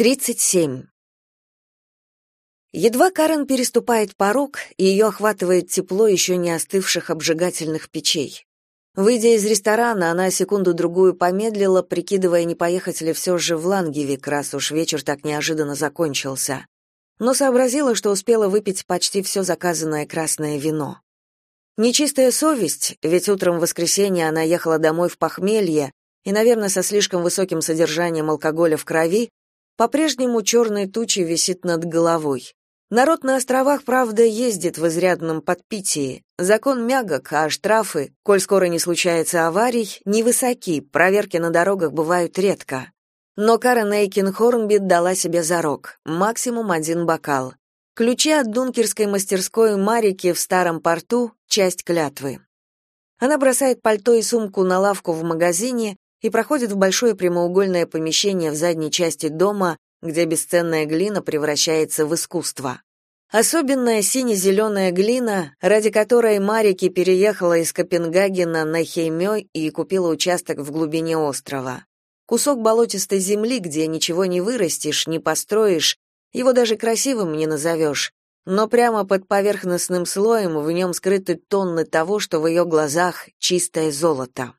37. Едва Карен переступает порог, и ее охватывает тепло еще не остывших обжигательных печей. Выйдя из ресторана, она секунду-другую помедлила, прикидывая, не поехать ли все же в Лангевик, раз уж вечер так неожиданно закончился. Но сообразила, что успела выпить почти все заказанное красное вино. Нечистая совесть, ведь утром в воскресенье она ехала домой в похмелье, и, наверное, со слишком высоким содержанием алкоголя в крови, по-прежнему черной тучей висит над головой. Народ на островах, правда, ездит в изрядном подпитии. Закон мягок, а штрафы, коль скоро не случается аварий, невысоки, проверки на дорогах бывают редко. Но Карен Эйкин Хорнбит дала себе зарок, максимум один бокал. Ключи от дункерской мастерской Марики в старом порту — часть клятвы. Она бросает пальто и сумку на лавку в магазине и проходит в большое прямоугольное помещение в задней части дома, где бесценная глина превращается в искусство. Особенная сине-зеленая глина, ради которой Марики переехала из Копенгагена на Хеймё и купила участок в глубине острова. Кусок болотистой земли, где ничего не вырастешь, не построишь, его даже красивым не назовешь, но прямо под поверхностным слоем в нем скрыты тонны того, что в ее глазах чистое золото.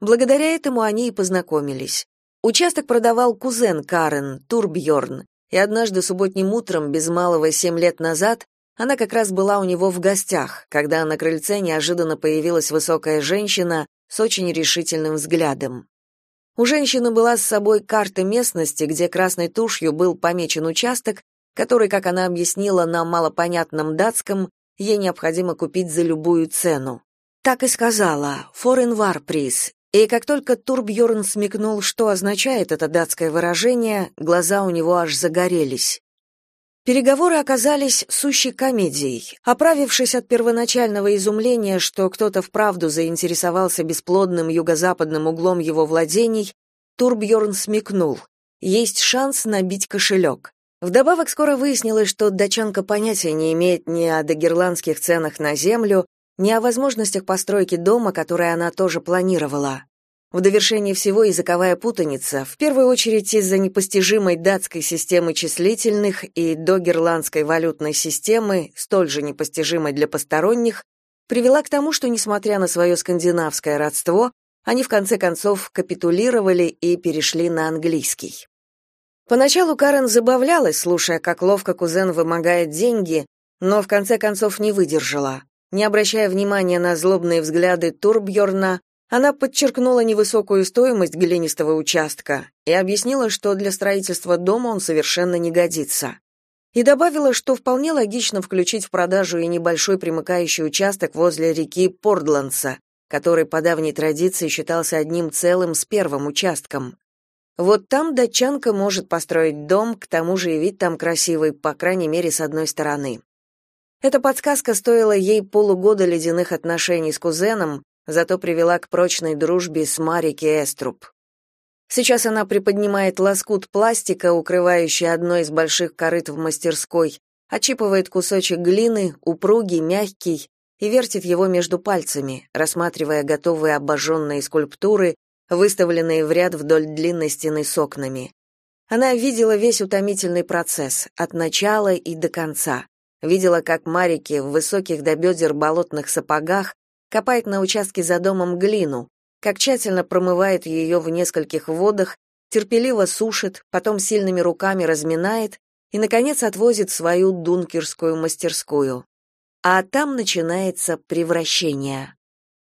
Благодаря этому они и познакомились. Участок продавал кузен Карен, Турбьорн, и однажды субботним утром, без малого семь лет назад, она как раз была у него в гостях, когда на крыльце неожиданно появилась высокая женщина с очень решительным взглядом. У женщины была с собой карта местности, где красной тушью был помечен участок, который, как она объяснила на малопонятном датском, ей необходимо купить за любую цену. Так и сказала, «Foreign War Price», и как только Турбьорн смекнул, что означает это датское выражение, глаза у него аж загорелись. Переговоры оказались сущей комедией. Оправившись от первоначального изумления, что кто-то вправду заинтересовался бесплодным юго-западным углом его владений, Турбьорн смекнул. Есть шанс набить кошелек. Вдобавок скоро выяснилось, что дачанка понятия не имеет ни о дагерландских ценах на землю, ни о возможностях постройки дома, который она тоже планировала. В довершение всего языковая путаница, в первую очередь из-за непостижимой датской системы числительных и догерландской валютной системы, столь же непостижимой для посторонних, привела к тому, что, несмотря на свое скандинавское родство, они в конце концов капитулировали и перешли на английский. Поначалу Карен забавлялась, слушая, как ловко кузен вымогает деньги, но в конце концов не выдержала. Не обращая внимания на злобные взгляды Турбьорна, она подчеркнула невысокую стоимость глинистого участка и объяснила, что для строительства дома он совершенно не годится. И добавила, что вполне логично включить в продажу и небольшой примыкающий участок возле реки Пордландса, который по давней традиции считался одним целым с первым участком. Вот там датчанка может построить дом, к тому же и вид там красивый, по крайней мере, с одной стороны. Эта подсказка стоила ей полугода ледяных отношений с кузеном, зато привела к прочной дружбе с Марики Эструб. Сейчас она приподнимает лоскут пластика, укрывающий одно из больших корыт в мастерской, очипывает кусочек глины, упругий, мягкий, и вертит его между пальцами, рассматривая готовые обожженные скульптуры, выставленные в ряд вдоль длинной стены с окнами. Она видела весь утомительный процесс, от начала и до конца. Видела, как Марики в высоких до бедер болотных сапогах копает на участке за домом глину, как тщательно промывает ее в нескольких водах, терпеливо сушит, потом сильными руками разминает и, наконец, отвозит в свою дункерскую мастерскую. А там начинается превращение.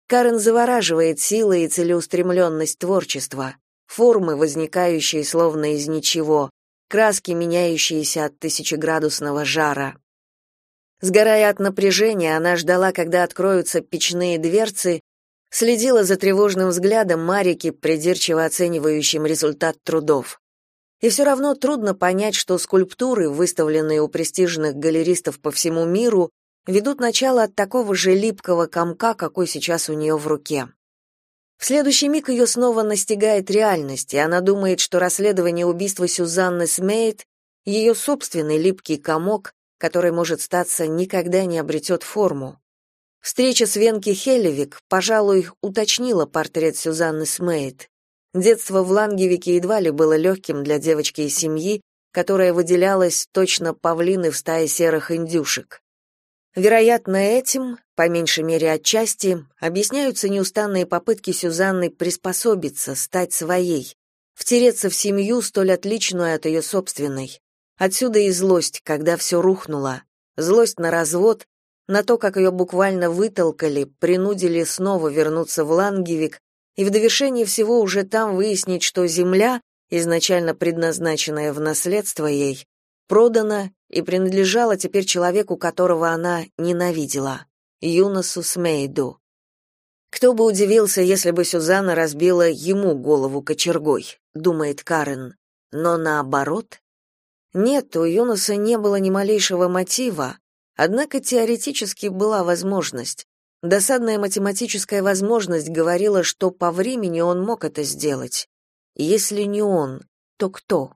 Карен завораживает сила и целеустремленность творчества, формы, возникающие словно из ничего, краски, меняющиеся от тысячеградусного жара. Сгорая от напряжения, она ждала, когда откроются печные дверцы, следила за тревожным взглядом Марики, придирчиво оценивающим результат трудов. И все равно трудно понять, что скульптуры, выставленные у престижных галеристов по всему миру, ведут начало от такого же липкого комка, какой сейчас у нее в руке. В следующий миг ее снова настигает реальность, и она думает, что расследование убийства Сюзанны Смейт — ее собственный липкий комок, который, может статься, никогда не обретет форму. Встреча с Венки Хеллевик, пожалуй, уточнила портрет Сюзанны Смейт. Детство в Лангевике едва ли было легким для девочки из семьи, которая выделялась точно павлины в стае серых индюшек. Вероятно, этим, по меньшей мере отчасти, объясняются неустанные попытки Сюзанны приспособиться, стать своей, втереться в семью, столь отличную от ее собственной. Отсюда и злость, когда все рухнуло. Злость на развод, на то, как ее буквально вытолкали, принудили снова вернуться в Лангевик, и в довершении всего уже там выяснить, что земля, изначально предназначенная в наследство ей, продана и принадлежала теперь человеку, которого она ненавидела, Юносу Смейду. Кто бы удивился, если бы Сюзанна разбила ему голову кочергой, думает Карен. Но наоборот? Нет, у Юноса не было ни малейшего мотива, однако теоретически была возможность. Досадная математическая возможность говорила, что по времени он мог это сделать. Если не он, то кто?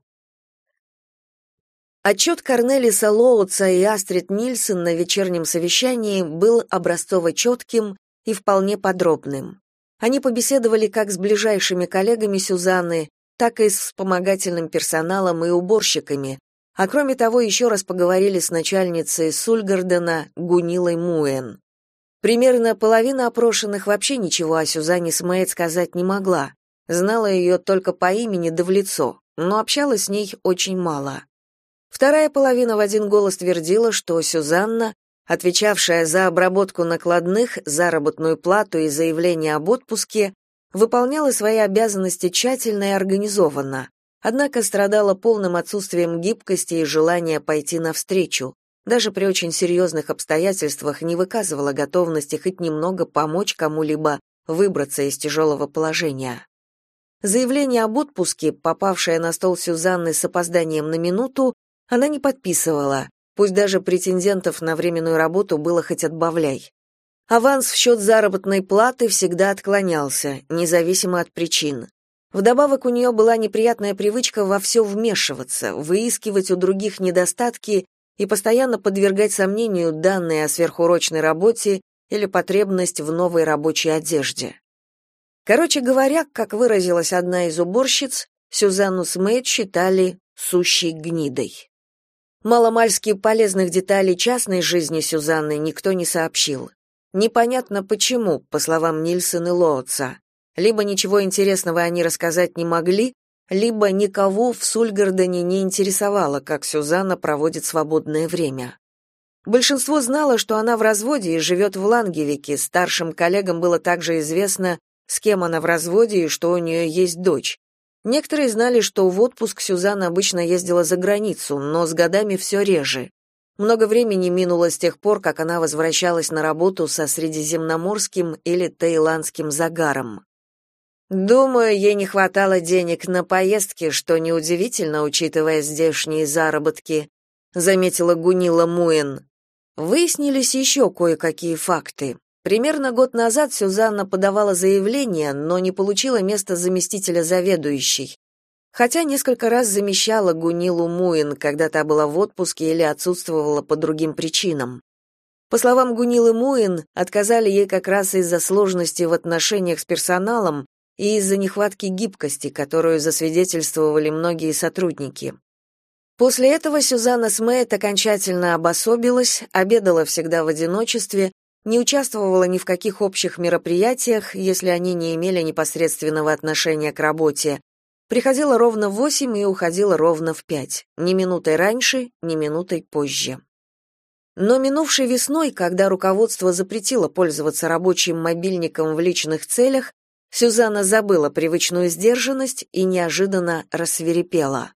Отчет Корнелиса Лоуца и Астрид Нильсон на вечернем совещании был образцово четким и вполне подробным. Они побеседовали как с ближайшими коллегами Сюзанны, так и с вспомогательным персоналом и уборщиками, а кроме того еще раз поговорили с начальницей Сульгардена Гунилой Муэн. Примерно половина опрошенных вообще ничего о Сюзанне Смейт сказать не могла, знала ее только по имени да в лицо, но общалась с ней очень мало. Вторая половина в один голос твердила, что Сюзанна, отвечавшая за обработку накладных, заработную плату и заявление об отпуске, выполняла свои обязанности тщательно и организованно, однако страдала полным отсутствием гибкости и желания пойти навстречу, даже при очень серьезных обстоятельствах не выказывала готовности хоть немного помочь кому-либо выбраться из тяжелого положения. Заявление об отпуске, попавшее на стол Сюзанны с опозданием на минуту, она не подписывала, пусть даже претендентов на временную работу было хоть отбавляй. Аванс в счет заработной платы всегда отклонялся, независимо от причин. Вдобавок у нее была неприятная привычка во все вмешиваться, выискивать у других недостатки и постоянно подвергать сомнению данные о сверхурочной работе или потребность в новой рабочей одежде. Короче говоря, как выразилась одна из уборщиц, Сюзанну Смейт считали сущей гнидой. Маломальски полезных деталей частной жизни Сюзанны никто не сообщил. Непонятно почему, по словам Нильсон и Лоотса. Либо ничего интересного они рассказать не могли, либо никого в Сульгардене не интересовало, как Сюзанна проводит свободное время. Большинство знало, что она в разводе и живет в Лангевике, старшим коллегам было также известно, с кем она в разводе и что у нее есть дочь. Некоторые знали, что в отпуск Сюзанна обычно ездила за границу, но с годами все реже. Много времени минуло с тех пор, как она возвращалась на работу со средиземноморским или таиландским загаром. Думаю, ей не хватало денег на поездки, что неудивительно, учитывая здешние заработки, заметила Гунила Муэн. Выяснились еще кое-какие факты. Примерно год назад Сюзанна подавала заявление, но не получила место заместителя заведующей. Хотя несколько раз замещала Гунилу Муин, когда та была в отпуске или отсутствовала по другим причинам. По словам Гунилы Муин, отказали ей как раз из-за сложности в отношениях с персоналом и из-за нехватки гибкости, которую засвидетельствовали многие сотрудники. После этого Сюзанна Смейт окончательно обособилась, обедала всегда в одиночестве, не участвовала ни в каких общих мероприятиях, если они не имели непосредственного отношения к работе. Приходила ровно в восемь и уходила ровно в пять, ни минутой раньше, ни минутой позже. Но минувшей весной, когда руководство запретило пользоваться рабочим мобильником в личных целях, Сюзанна забыла привычную сдержанность и неожиданно рассверепела.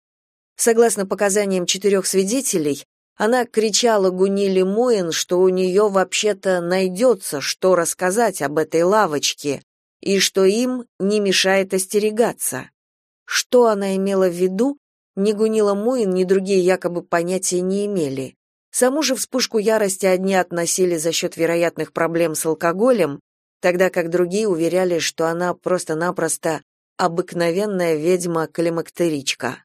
Согласно показаниям четырех свидетелей, она кричала Гуниле Муэн, что у нее вообще-то найдется, что рассказать об этой лавочке, и что им не мешает остерегаться. Что она имела в виду, ни Гунила Муэн, ни другие якобы понятия не имели. Саму же вспышку ярости одни относили за счет вероятных проблем с алкоголем, тогда как другие уверяли, что она просто-напросто обыкновенная ведьма-климактеричка.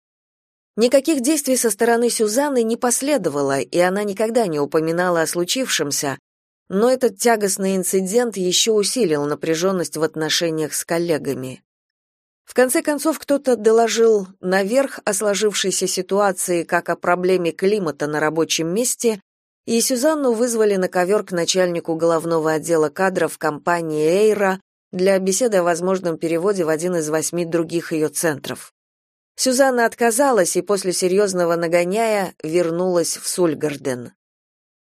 Никаких действий со стороны Сюзанны не последовало, и она никогда не упоминала о случившемся, но этот тягостный инцидент еще усилил напряженность в отношениях с коллегами. В конце концов, кто-то доложил наверх о сложившейся ситуации как о проблеме климата на рабочем месте, и Сюзанну вызвали на ковер к начальнику головного отдела кадров компании «Эйра» для беседы о возможном переводе в один из восьми других ее центров. Сюзанна отказалась и после серьезного нагоняя вернулась в Сульгарден.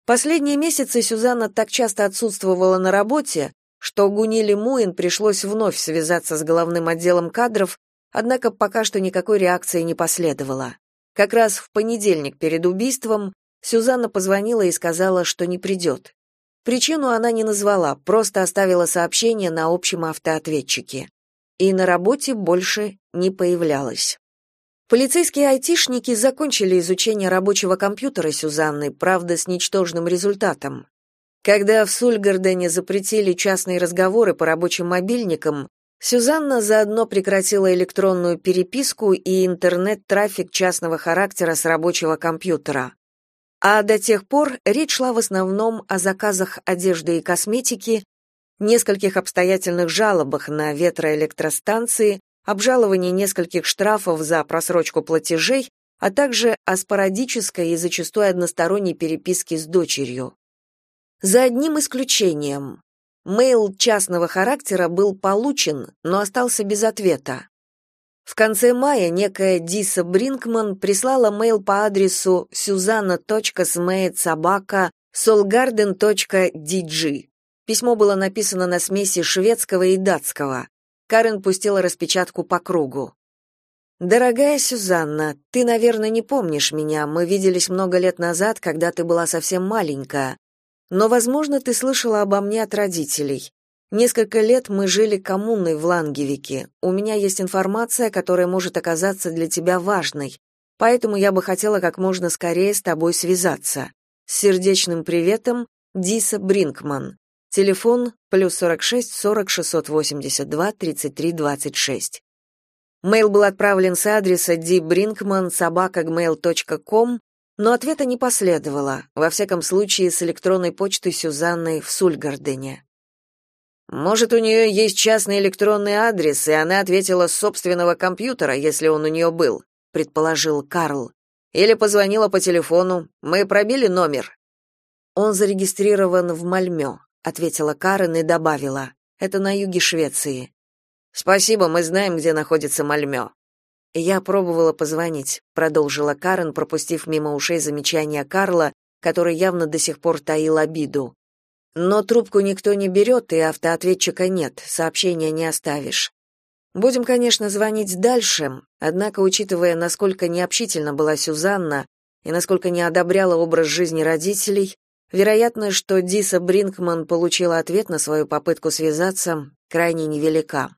Последние месяцы Сюзанна так часто отсутствовала на работе, что Гуниле Муин пришлось вновь связаться с головным отделом кадров, однако пока что никакой реакции не последовало. Как раз в понедельник перед убийством Сюзанна позвонила и сказала, что не придет. Причину она не назвала, просто оставила сообщение на общем автоответчике. И на работе больше не появлялась. Полицейские айтишники закончили изучение рабочего компьютера Сюзанны, правда, с ничтожным результатом. Когда в Сульгардене запретили частные разговоры по рабочим мобильникам, Сюзанна заодно прекратила электронную переписку и интернет-трафик частного характера с рабочего компьютера. А до тех пор речь шла в основном о заказах одежды и косметики, нескольких обстоятельных жалобах на ветроэлектростанции, обжаловании нескольких штрафов за просрочку платежей, а также о спорадической и зачастую односторонней переписке с дочерью. За одним исключением. Мейл частного характера был получен, но остался без ответа. В конце мая некая Диса Бринкман прислала мейл по адресу suzanna.smeetsobaka.solgarden.dg. Письмо было написано на смеси шведского и датского. Карен пустила распечатку по кругу. «Дорогая Сюзанна, ты, наверное, не помнишь меня. Мы виделись много лет назад, когда ты была совсем маленькая. Но, возможно, ты слышала обо мне от родителей. Несколько лет мы жили коммуной в Лангевике. У меня есть информация, которая может оказаться для тебя важной. Поэтому я бы хотела как можно скорее с тобой связаться. С сердечным приветом, Диса Бринкман. Телефон плюс 46 40 682 33 26. Мейл был отправлен с адреса dbrinkman.sobaka.gmail.com но ответа не последовало, во всяком случае с электронной почтой Сюзанны в Сульгардене. Может, у нее есть частный электронный адрес, и она ответила с собственного компьютера, если он у нее был, предположил Карл. Или позвонила по телефону. Мы пробили номер. Он зарегистрирован в Мальмё, ответила Карен и добавила: это на юге Швеции. Спасибо, мы знаем, где находится Мальмё. Я пробовала позвонить, продолжила Карен, пропустив мимо ушей замечания Карла, который явно до сих пор таил обиду. Но трубку никто не берет, и автоответчика нет, сообщения не оставишь. Будем, конечно, звонить дальше, однако, учитывая, насколько необщительна была Сюзанна и насколько не одобряла образ жизни родителей, вероятно, что Диса Бринкман получила ответ на свою попытку связаться, крайне невелика.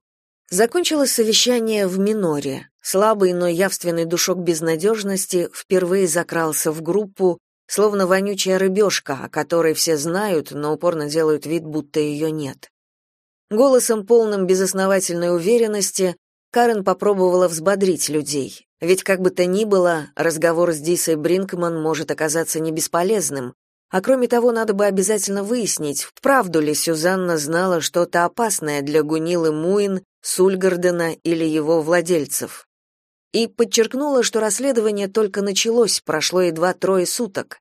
Закончилось совещание в миноре. Слабый, но явственный душок безнадежности впервые закрался в группу, словно вонючая рыбешка, о которой все знают, но упорно делают вид, будто ее нет. Голосом, полным безосновательной уверенности, Карен попробовала взбодрить людей. Ведь как бы то ни было, разговор с Дисой Бринкман может оказаться не бесполезным, а кроме того, надо бы обязательно выяснить, вправду ли Сюзанна знала что-то опасное для Гунилы Муин, Сульгардена или его владельцев. И подчеркнула, что расследование только началось, прошло едва трое суток.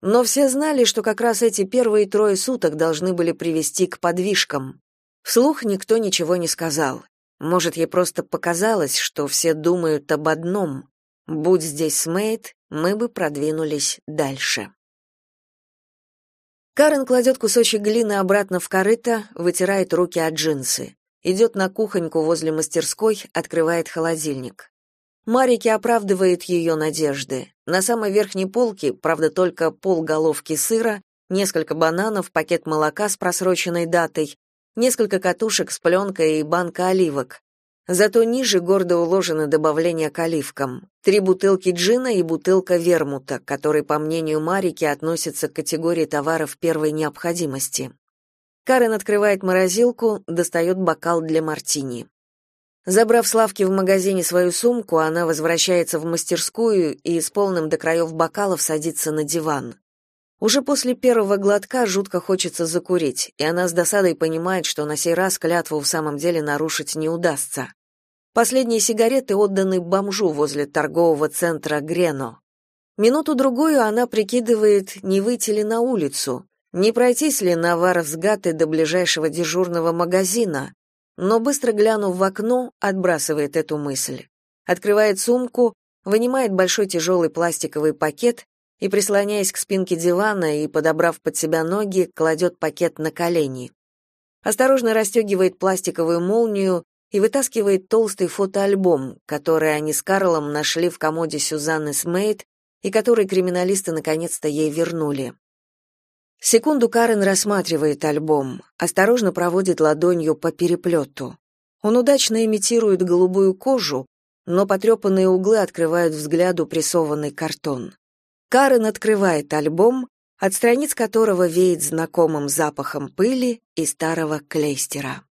Но все знали, что как раз эти первые трое суток должны были привести к подвижкам. Вслух никто ничего не сказал. Может, ей просто показалось, что все думают об одном. Будь здесь Смейт, мы бы продвинулись дальше. Карен кладет кусочек глины обратно в корыто, вытирает руки от джинсы. Идет на кухоньку возле мастерской, открывает холодильник. Марики оправдывает ее надежды. На самой верхней полке, правда, только полголовки сыра, несколько бананов, пакет молока с просроченной датой, несколько катушек с пленкой и банка оливок. Зато ниже гордо уложены добавления к оливкам. Три бутылки джина и бутылка вермута, который, по мнению Марики, относится к категории товаров первой необходимости. Карен открывает морозилку, достает бокал для мартини. Забрав с лавки в магазине свою сумку, она возвращается в мастерскую и с полным до краев бокалов садится на диван. Уже после первого глотка жутко хочется закурить, и она с досадой понимает, что на сей раз клятву в самом деле нарушить не удастся. Последние сигареты отданы бомжу возле торгового центра Грено. Минуту-другую она прикидывает, не выйти ли на улицу, не пройтись ли на Варовсгаты до ближайшего дежурного магазина, но быстро глянув в окно, отбрасывает эту мысль. Открывает сумку, вынимает большой тяжелый пластиковый пакет и, прислоняясь к спинке дивана и подобрав под себя ноги, кладет пакет на колени. Осторожно расстегивает пластиковую молнию и вытаскивает толстый фотоальбом, который они с Карлом нашли в комоде Сюзанны Смейт и который криминалисты наконец-то ей вернули. Секунду Карен рассматривает альбом, осторожно проводит ладонью по переплету. Он удачно имитирует голубую кожу, но потрепанные углы открывают взгляду прессованный картон. Карен открывает альбом, от страниц которого веет знакомым запахом пыли и старого клейстера.